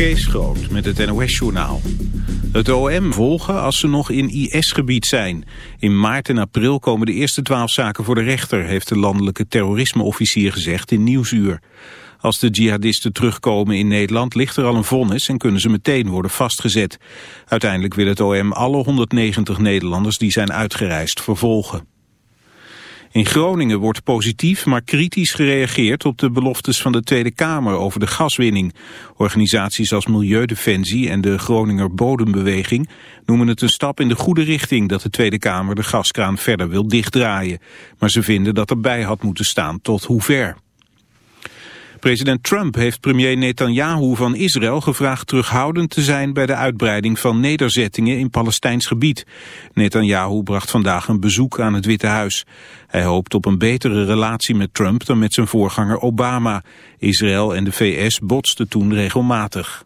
Kees Groot met het NOS-journaal. Het OM volgen als ze nog in IS-gebied zijn. In maart en april komen de eerste twaalf zaken voor de rechter... heeft de landelijke terrorismeofficier gezegd in Nieuwsuur. Als de jihadisten terugkomen in Nederland ligt er al een vonnis... en kunnen ze meteen worden vastgezet. Uiteindelijk wil het OM alle 190 Nederlanders die zijn uitgereisd vervolgen. In Groningen wordt positief, maar kritisch gereageerd op de beloftes van de Tweede Kamer over de gaswinning. Organisaties als Milieudefensie en de Groninger Bodembeweging noemen het een stap in de goede richting dat de Tweede Kamer de gaskraan verder wil dichtdraaien. Maar ze vinden dat erbij had moeten staan tot hoe ver. President Trump heeft premier Netanyahu van Israël gevraagd terughoudend te zijn bij de uitbreiding van nederzettingen in Palestijns gebied. Netanyahu bracht vandaag een bezoek aan het Witte Huis. Hij hoopt op een betere relatie met Trump dan met zijn voorganger Obama. Israël en de VS botsten toen regelmatig.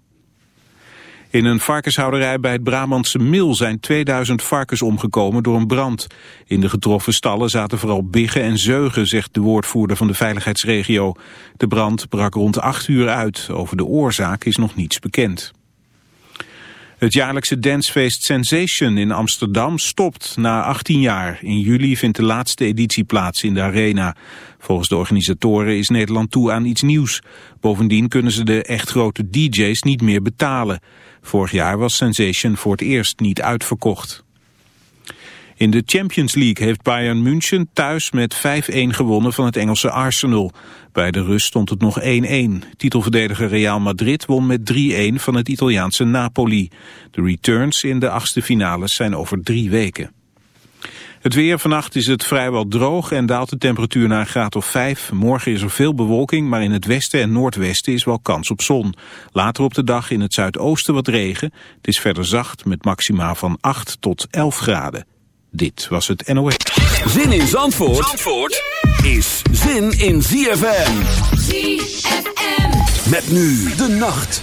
In een varkenshouderij bij het Brabantse Mil zijn 2000 varkens omgekomen door een brand. In de getroffen stallen zaten vooral biggen en zeugen, zegt de woordvoerder van de veiligheidsregio. De brand brak rond 8 uur uit. Over de oorzaak is nog niets bekend. Het jaarlijkse dancefeest Sensation in Amsterdam stopt na 18 jaar. In juli vindt de laatste editie plaats in de arena. Volgens de organisatoren is Nederland toe aan iets nieuws. Bovendien kunnen ze de echt grote DJ's niet meer betalen. Vorig jaar was Sensation voor het eerst niet uitverkocht. In de Champions League heeft Bayern München thuis met 5-1 gewonnen van het Engelse Arsenal. Bij de rust stond het nog 1-1. Titelverdediger Real Madrid won met 3-1 van het Italiaanse Napoli. De returns in de achtste finales zijn over drie weken. Het weer vannacht is het vrijwel droog en daalt de temperatuur naar een graad of 5. Morgen is er veel bewolking, maar in het westen en noordwesten is wel kans op zon. Later op de dag in het zuidoosten wat regen. Het is verder zacht met maxima van 8 tot 11 graden. Dit was het NOS. Zin in Zandvoort, Zandvoort is zin in ZFM. ZFM. Met nu de nacht.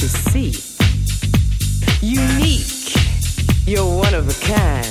you see. Unique, you're one of a kind.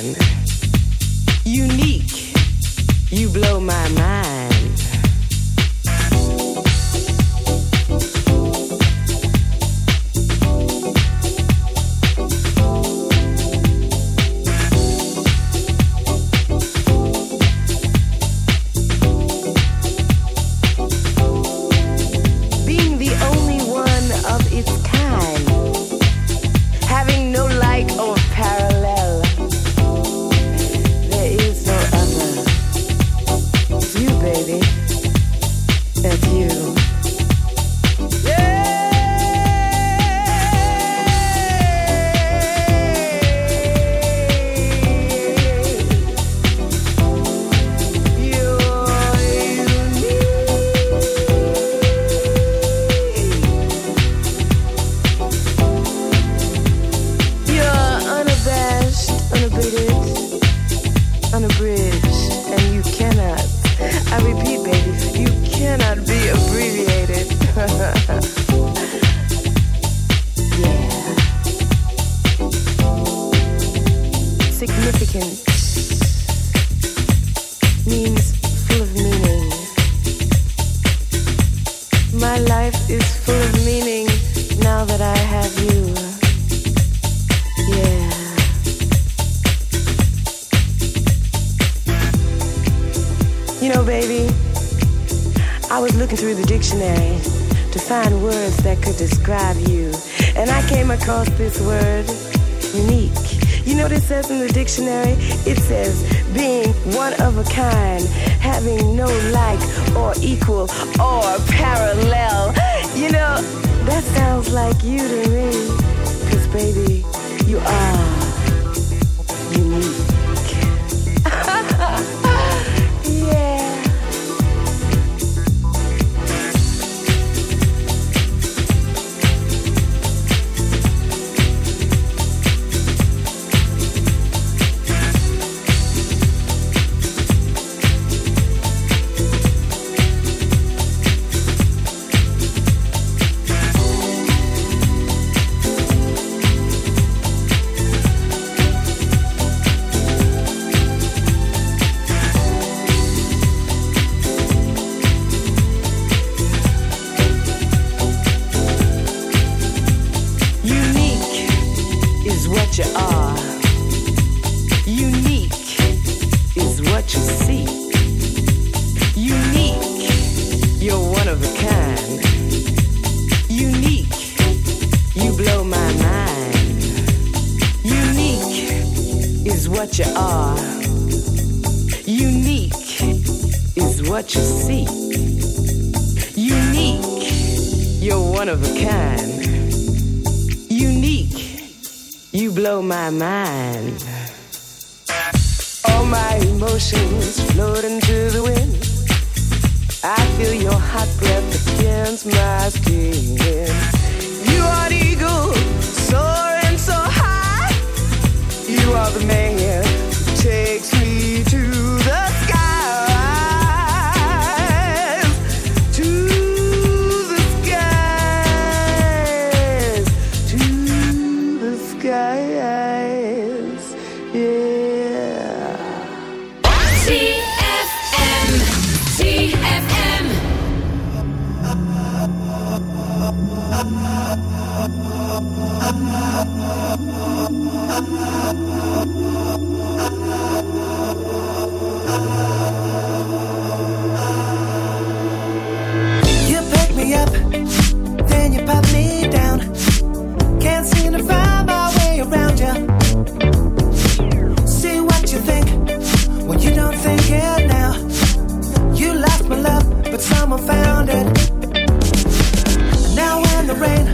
now when the rain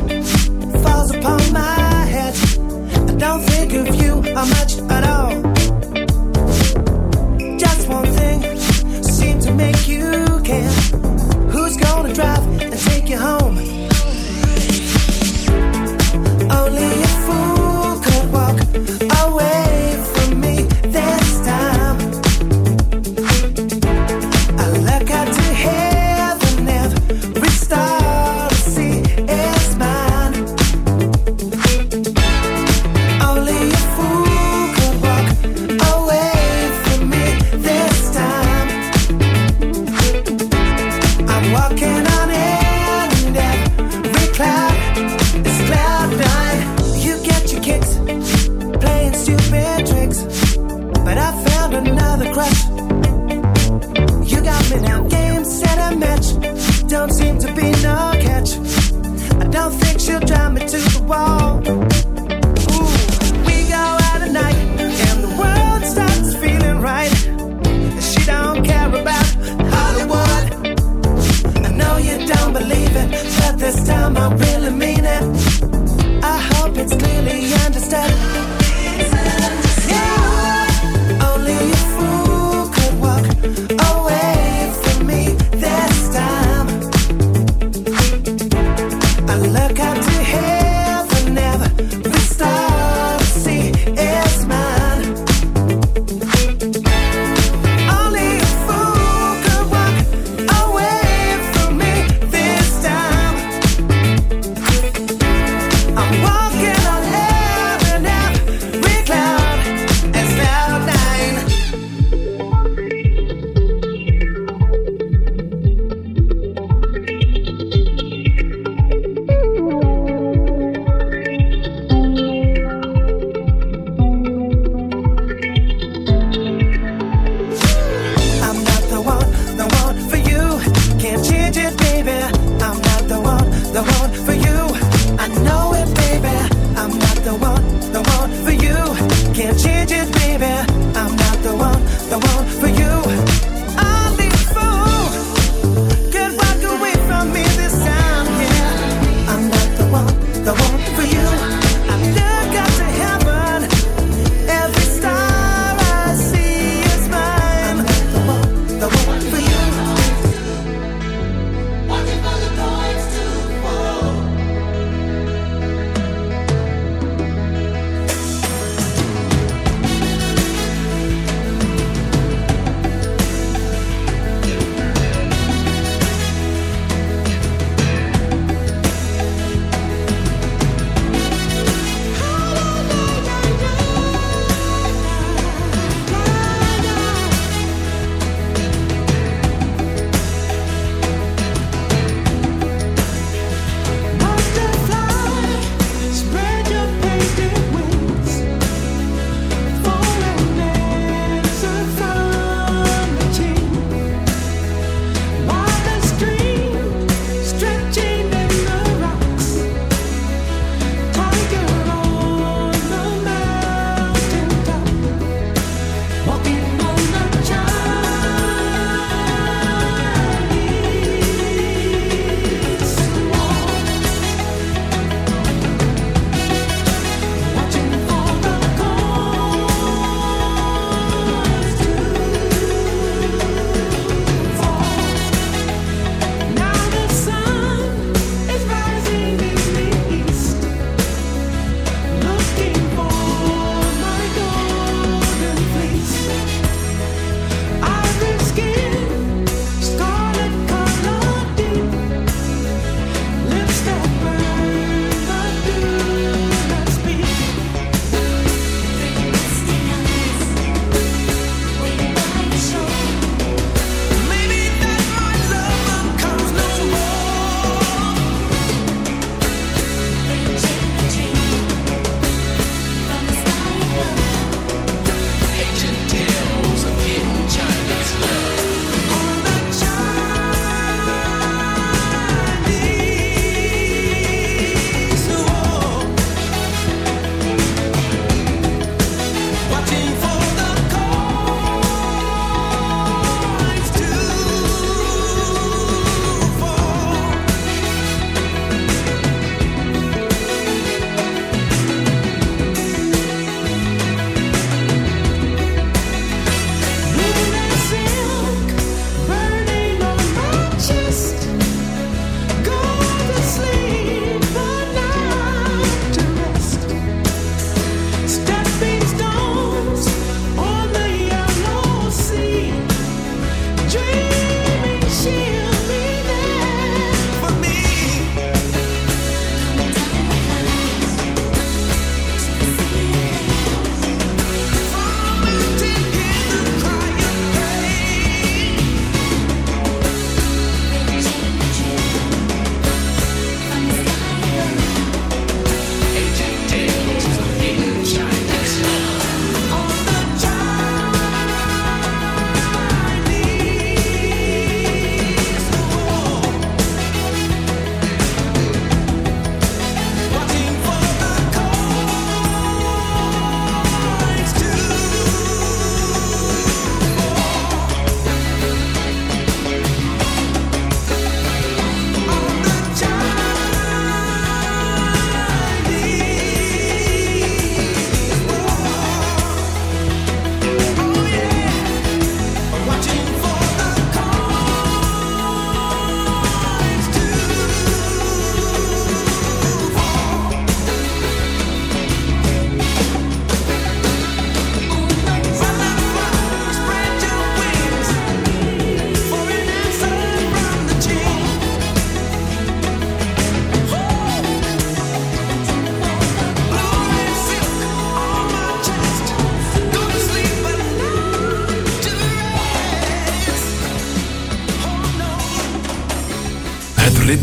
falls upon my head, I don't think of you much at all. Just one thing seems to make you care. Who's gonna drive and take you home?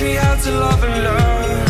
Teach me how to love and learn?